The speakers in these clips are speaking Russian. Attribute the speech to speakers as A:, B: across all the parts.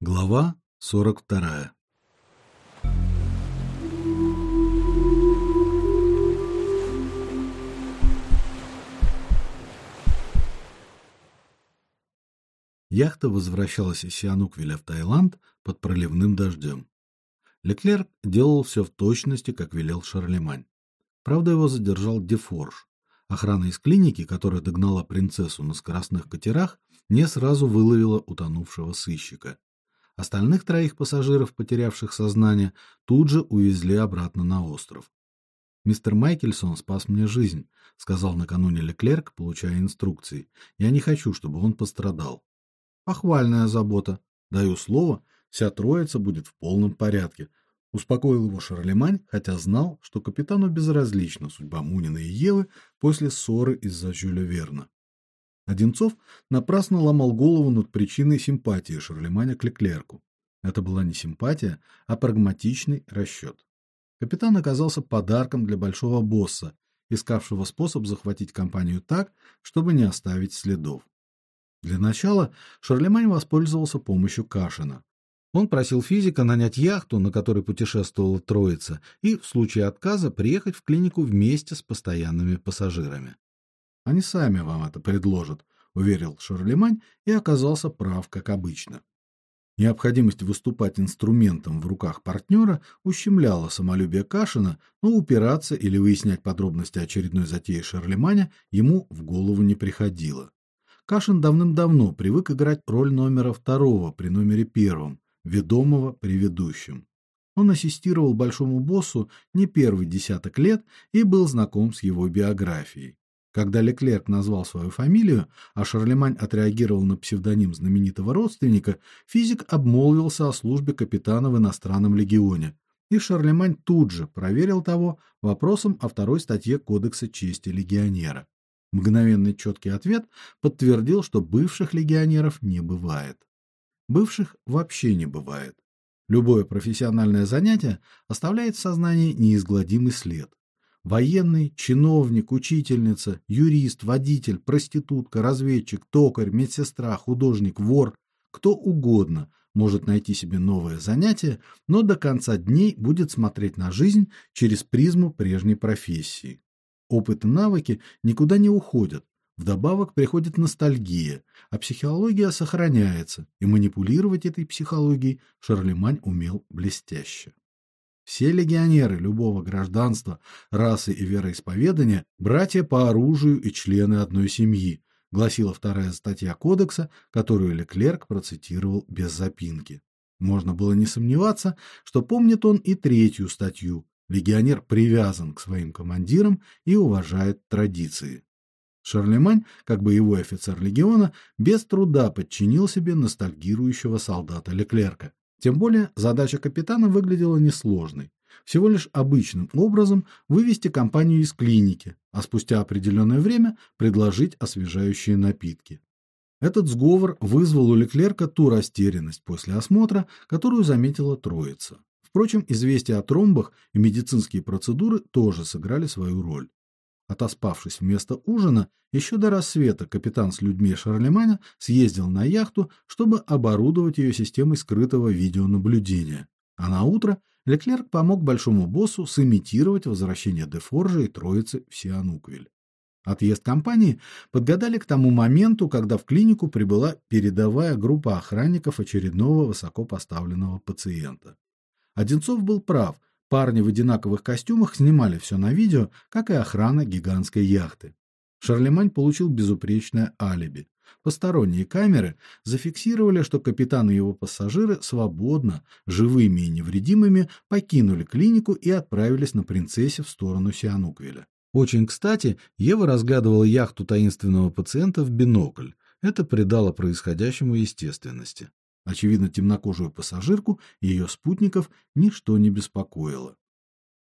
A: Глава 42. Яхта возвращалась из Сиануквиля в Таиланд под проливным дождем. Леклерк делал все в точности, как велел Шарлемань. Правда, его задержал Дефорж. Охрана из клиники, которая догнала принцессу на скоростных катерах, не сразу выловила утонувшего сыщика. Остальных троих пассажиров, потерявших сознание, тут же увезли обратно на остров. Мистер Майкельсон спас мне жизнь, сказал накануне Леклерк, получая инструкции. Я не хочу, чтобы он пострадал. Похвальная забота. Даю слово, вся троица будет в полном порядке. Успокоил его Шарлемань, хотя знал, что капитану безразлична судьба Мунина и Евы после ссоры из-за Жюля Верна. Одинцов напрасно ломал голову над причиной симпатии Шарлеманя к Леклерку. Это была не симпатия, а прагматичный расчет. Капитан оказался подарком для большого босса, искавшего способ захватить компанию так, чтобы не оставить следов. Для начала Шарлемань воспользовался помощью Кашина. Он просил физика нанять яхту, на которой путешествовала троица, и в случае отказа приехать в клинику вместе с постоянными пассажирами. Они сами вам это предложат, уверил Шарлемань и оказался прав, как обычно. Необходимость выступать инструментом в руках партнера ущемляла самолюбие Кашина, но упираться или выяснять подробности очередной затеи Шарлеманя ему в голову не приходило. Кашин давным-давно привык играть роль номера второго при номере первом, ведомого при ведущем. Он ассистировал большому боссу не первый десяток лет и был знаком с его биографией. Когда Леклерк назвал свою фамилию, а Шарлемань отреагировал на псевдоним знаменитого родственника, физик обмолвился о службе капитана в иностранном легионе. И Шарлемань тут же проверил того вопросом о второй статье Кодекса чести легионера. Мгновенный четкий ответ подтвердил, что бывших легионеров не бывает. Бывших вообще не бывает. Любое профессиональное занятие оставляет в сознании неизгладимый след. Военный, чиновник, учительница, юрист, водитель, проститутка, разведчик, токарь, медсестра, художник, вор, кто угодно может найти себе новое занятие, но до конца дней будет смотреть на жизнь через призму прежней профессии. Опыт и навыки никуда не уходят. Вдобавок приходит ностальгия, а психология сохраняется, и манипулировать этой психологией Шарлемань умел блестяще. Все легионеры любого гражданства, расы и вероисповедания братья по оружию и члены одной семьи, гласила вторая статья кодекса, которую Леклерк процитировал без запинки. Можно было не сомневаться, что помнит он и третью статью. Легионер привязан к своим командирам и уважает традиции. Шарлемань, как боевой офицер легиона, без труда подчинил себе ностальгирующего солдата Леклерка. Тем более задача капитана выглядела несложной. Всего лишь обычным образом вывести компанию из клиники, а спустя определенное время предложить освежающие напитки. Этот сговор вызвал у Леклерка ту растерянность после осмотра, которую заметила троица. Впрочем, известия о тромбах и медицинские процедуры тоже сыграли свою роль. Отоспавшись вместо ужина, еще до рассвета капитан с людьми Шарлеманя съездил на яхту, чтобы оборудовать ее системой скрытого видеонаблюдения. А на утро Леклерк помог большому боссу сымитировать возвращение Дефоржа и троицы в Сиануквиль. Отъезд компании подгадали к тому моменту, когда в клинику прибыла передовая группа охранников очередного высокопоставленного пациента. Одинцов был прав, Парни в одинаковых костюмах снимали все на видео, как и охрана гигантской яхты. Шарлемань получил безупречное алиби. Посторонние камеры зафиксировали, что капитан и его пассажиры свободно, живыми и невредимыми покинули клинику и отправились на принцессе в сторону Сиануквиля. Очень кстати, Ева разглядывала яхту таинственного пациента в бинокль. Это придало происходящему естественности. Очевидно, темнокожую пассажирку и ее спутников ничто не беспокоило.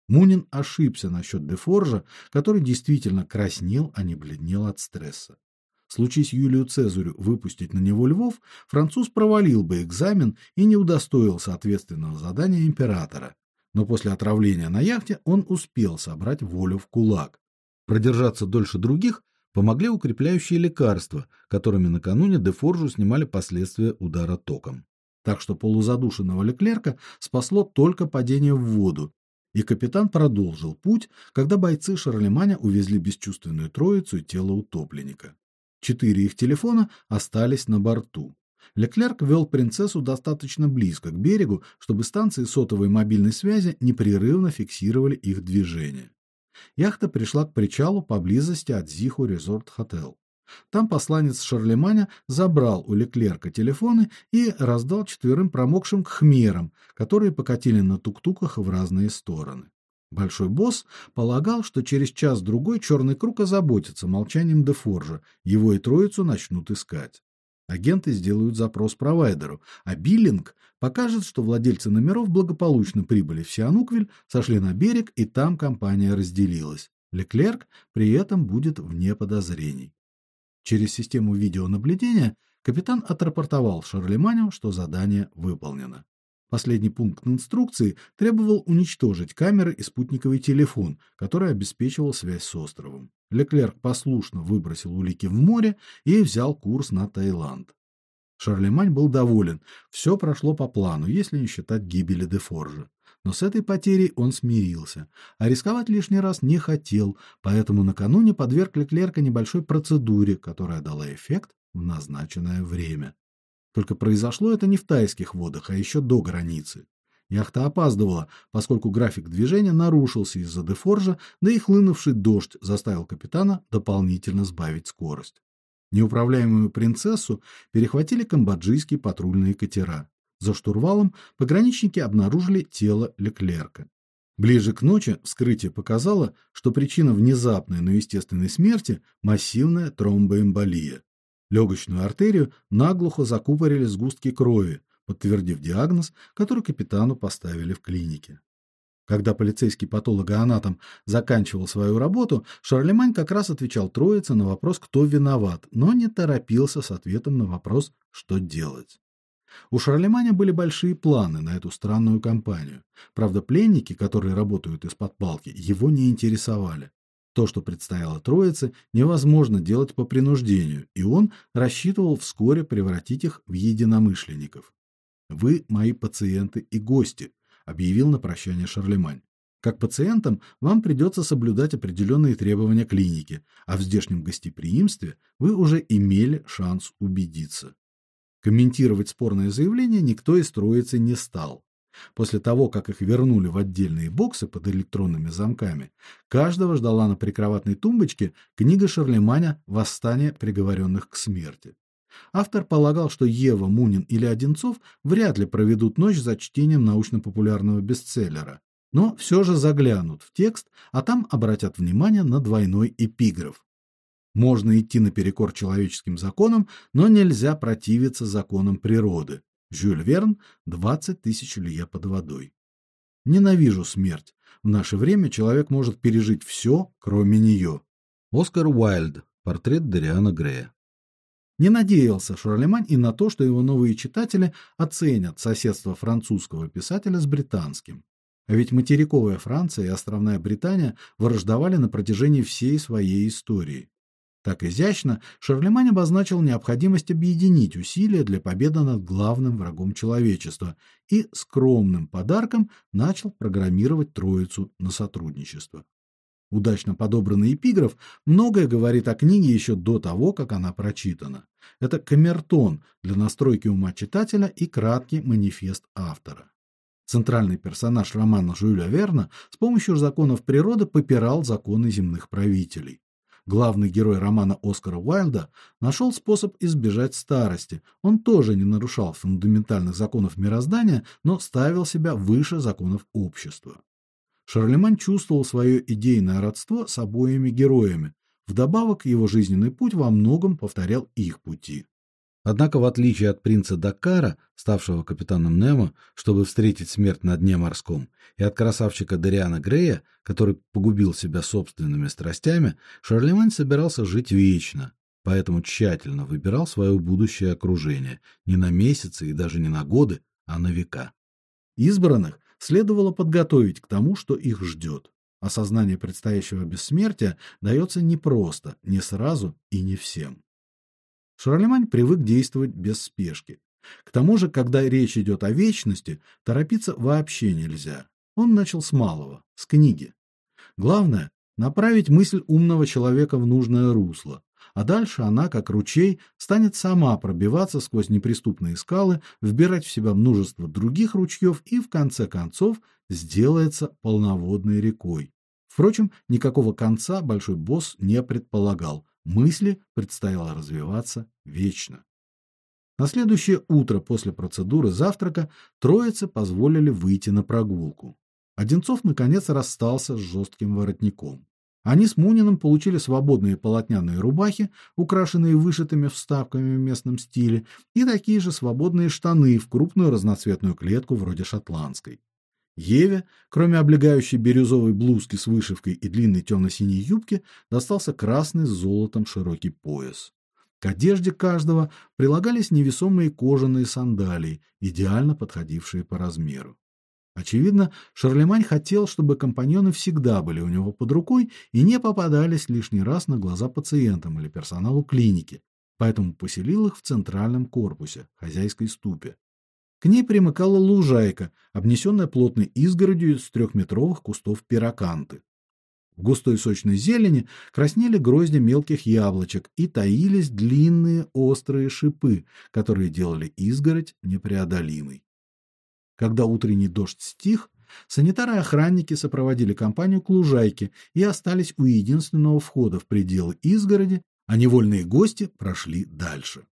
A: Мунин ошибся насчет Дефоржа, который действительно краснел, а не бледнел от стресса. Случись Юлию Цезарю выпустить на него львов, француз провалил бы экзамен и не удостоился ответственного задания императора. Но после отравления на яхте он успел собрать волю в кулак. Продержаться дольше других Помогли укрепляющие лекарства, которыми накануне Дефоржу снимали последствия удара током. Так что полузадушенного Леклерка спасло только падение в воду, и капитан продолжил путь, когда бойцы Шарлеманя увезли бесчувственную троицу и тело утопленника. Четыре их телефона остались на борту. Леклерк вел принцессу достаточно близко к берегу, чтобы станции сотовой мобильной связи непрерывно фиксировали их движение. Яхта пришла к причалу поблизости от Зиху Резорт Хотел. Там посланец Шарлеманя забрал у Леклерка телефоны и раздал четверым промокшим кхмерам, которые покатили на тук-туках в разные стороны. Большой босс полагал, что через час-другой черный круг озаботится молчанием Дефоржа, его и троицу начнут искать. Агенты сделают запрос провайдеру, а биллинг покажет, что владельцы номеров благополучно прибыли в Сиануквиль, сошли на берег, и там компания разделилась. Леклерк при этом будет вне подозрений. Через систему видеонаблюдения капитан отрапортовал Шарлеманю, что задание выполнено. Последний пункт инструкции требовал уничтожить камеры и спутниковый телефон, который обеспечивал связь с островом. Леклерк послушно выбросил улики в море и взял курс на Таиланд. Шарлемань был доволен. Все прошло по плану, если не считать гибели де Форжа. Но с этой потерей он смирился, а рисковать лишний раз не хотел, поэтому накануне подверг Леклерка небольшой процедуре, которая дала эффект в назначенное время. Только произошло это не в тайских водах, а еще до границы. Яхта опаздывала, поскольку график движения нарушился из-за дефоржа, да и хлынувший дождь заставил капитана дополнительно сбавить скорость. Неуправляемую принцессу перехватили камбоджийские патрульные катера. За штурвалом пограничники обнаружили тело Леклерка. Ближе к ночи вскрытие показало, что причина внезапной, но естественной смерти массивная тромбоэмболия. Легочную артерию наглухо закупорили сгустки крови, подтвердив диагноз, который капитану поставили в клинике. Когда полицейский патологоанатом заканчивал свою работу, Шарлемань как раз отвечал троице на вопрос, кто виноват, но не торопился с ответом на вопрос, что делать. У Шарлеманя были большие планы на эту странную кампанию. Правда, пленники, которые работают из-под палки, его не интересовали. То, что предстояло троице, невозможно делать по принуждению, и он рассчитывал вскоре превратить их в единомышленников. Вы мои пациенты и гости, объявил на прощание Шарлемань. Как пациентам вам придется соблюдать определенные требования клиники, а в здешнем гостеприимстве вы уже имели шанс убедиться. Комментировать спорное заявление никто из троицы не стал. После того, как их вернули в отдельные боксы под электронными замками, каждого ждала на прикроватной тумбочке книга Шарлеманя Восстание приговоренных к смерти. Автор полагал, что Ева, Мунин или Одинцов вряд ли проведут ночь за чтением научно-популярного бестселлера, но все же заглянут в текст, а там обратят внимание на двойной эпиграф. Можно идти наперекор человеческим законам, но нельзя противиться законам природы. Жюль Верн «Двадцать тысяч лье под водой». Ненавижу смерть. В наше время человек может пережить все, кроме нее. Оскар Уайльд. Портрет Дариана Грея. Не надеялся Шарлемань и на то, что его новые читатели оценят соседство французского писателя с британским. А ведь материковая Франция и островная Британия враждовали на протяжении всей своей истории. Так изящно Шарлемань обозначил необходимость объединить усилия для победы над главным врагом человечества и скромным подарком начал программировать троицу на сотрудничество. Удачно подобранный эпиграф многое говорит о книге еще до того, как она прочитана. Это камертон для настройки ума читателя и краткий манифест автора. Центральный персонаж романа Жюля Верна с помощью законов природы попирал законы земных правителей главный герой романа Оскара Уайльда, нашел способ избежать старости. Он тоже не нарушал фундаментальных законов мироздания, но ставил себя выше законов общества. Шарлемань чувствовал свое идейное родство с обоими героями. Вдобавок, его жизненный путь во многом повторял их пути. Однако, в отличие от принца Дакара, ставшего капитаном Немо, чтобы встретить смерть на дне морском, и от красавчика Дариана Грея, который погубил себя собственными страстями, Шарлемань собирался жить вечно, поэтому тщательно выбирал свое будущее окружение, не на месяцы и даже не на годы, а на века. Избранных следовало подготовить к тому, что их ждет. Осознание предстоящего бессмертия дается непросто, не сразу и не всем. Шарлемань привык действовать без спешки. К тому же, когда речь идет о вечности, торопиться вообще нельзя. Он начал с малого, с книги. Главное направить мысль умного человека в нужное русло, а дальше она, как ручей, станет сама пробиваться сквозь неприступные скалы, вбирать в себя множество других ручьев и в конце концов сделается полноводной рекой. Впрочем, никакого конца большой босс не предполагал. Мысли предстояло развиваться вечно. На следующее утро после процедуры завтрака троице позволили выйти на прогулку. Одинцов наконец расстался с жестким воротником. Они с Муниным получили свободные полотняные рубахи, украшенные вышитыми вставками в местном стиле, и такие же свободные штаны в крупную разноцветную клетку вроде шотландской. Еве, кроме облегающей бирюзовой блузки с вышивкой и длинной темно-синей юбки, достался красный с золотом широкий пояс. К одежде каждого прилагались невесомые кожаные сандалии, идеально подходившие по размеру. Очевидно, Шарлемань хотел, чтобы компаньоны всегда были у него под рукой и не попадались лишний раз на глаза пациентам или персоналу клиники, поэтому поселил их в центральном корпусе, хозяйской ступе. К ней примыкала лужайка, обнесенная плотной изгородью из трехметровых кустов пироканты. В густой сочной зелени краснели грозди мелких яблочек и таились длинные острые шипы, которые делали изгородь непреодолимой. Когда утренний дождь стих, санитары и охранники сопроводили компанию к лужайке и остались у единственного входа в пределы изгороди, а невольные гости прошли дальше.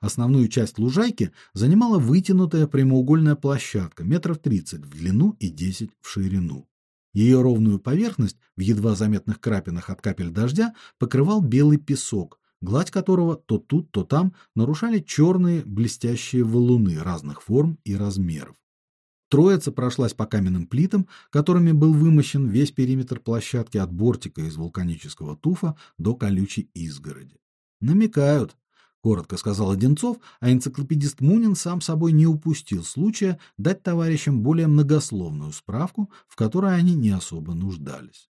A: Основную часть лужайки занимала вытянутая прямоугольная площадка метров 30 в длину и 10 в ширину. Ее ровную поверхность в едва заметных крапинах от капель дождя покрывал белый песок, гладь которого то тут, то там нарушали черные блестящие валуны разных форм и размеров. Троица прошлась по каменным плитам, которыми был вымощен весь периметр площадки от бортика из вулканического туфа до колючей изгороди. Намекают, коротко сказал Одинцов, а энциклопедист Мунин сам собой не упустил случая дать товарищам более многословную справку, в которой они не особо нуждались.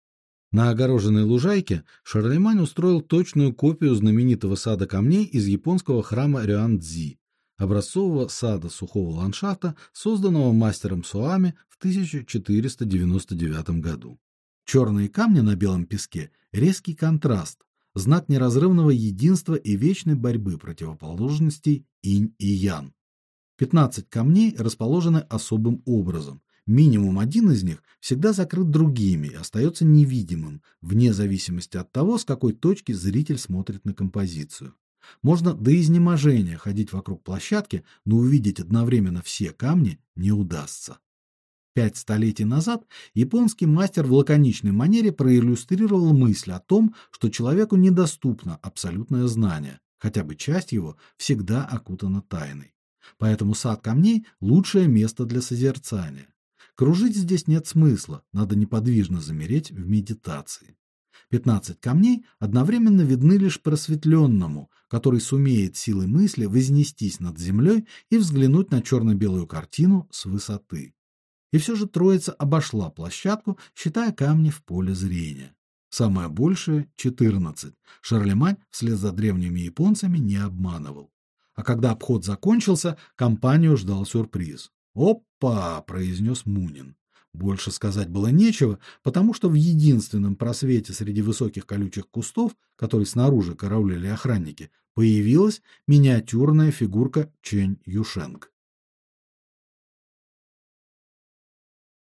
A: На огороженной лужайке Шарлемань устроил точную копию знаменитого сада камней из японского храма Рюандзи, образцового сада сухого ландшафта, созданного мастером Суами в 1499 году. Черные камни на белом песке резкий контраст, знак неразрывного единства и вечной борьбы противоположностей инь и ян. 15 камней расположены особым образом. Минимум один из них всегда закрыт другими и остается невидимым, вне зависимости от того, с какой точки зритель смотрит на композицию. Можно до изнеможения ходить вокруг площадки, но увидеть одновременно все камни не удастся. Пять столетий назад японский мастер в лаконичной манере проиллюстрировал мысль о том, что человеку недоступно абсолютное знание, хотя бы часть его всегда окутана тайной. Поэтому сад камней лучшее место для созерцания. Кружить здесь нет смысла, надо неподвижно замереть в медитации. Пятнадцать камней одновременно видны лишь просветленному, который сумеет силой мысли вознестись над землей и взглянуть на черно белую картину с высоты. И все же троица обошла площадку, считая камни в поле зрения. Самое большее четырнадцать. Шарлемань вслед за древними японцами не обманывал. А когда обход закончился, компанию ждал сюрприз. "Опа", произнес Мунин. Больше сказать было нечего, потому что в единственном просвете среди высоких колючих кустов, который снаружи караулили охранники, появилась миниатюрная фигурка Чэнь Юшенг.